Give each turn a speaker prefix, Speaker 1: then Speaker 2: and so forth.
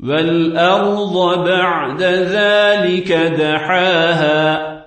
Speaker 1: والأرض بعد ذلك دحاها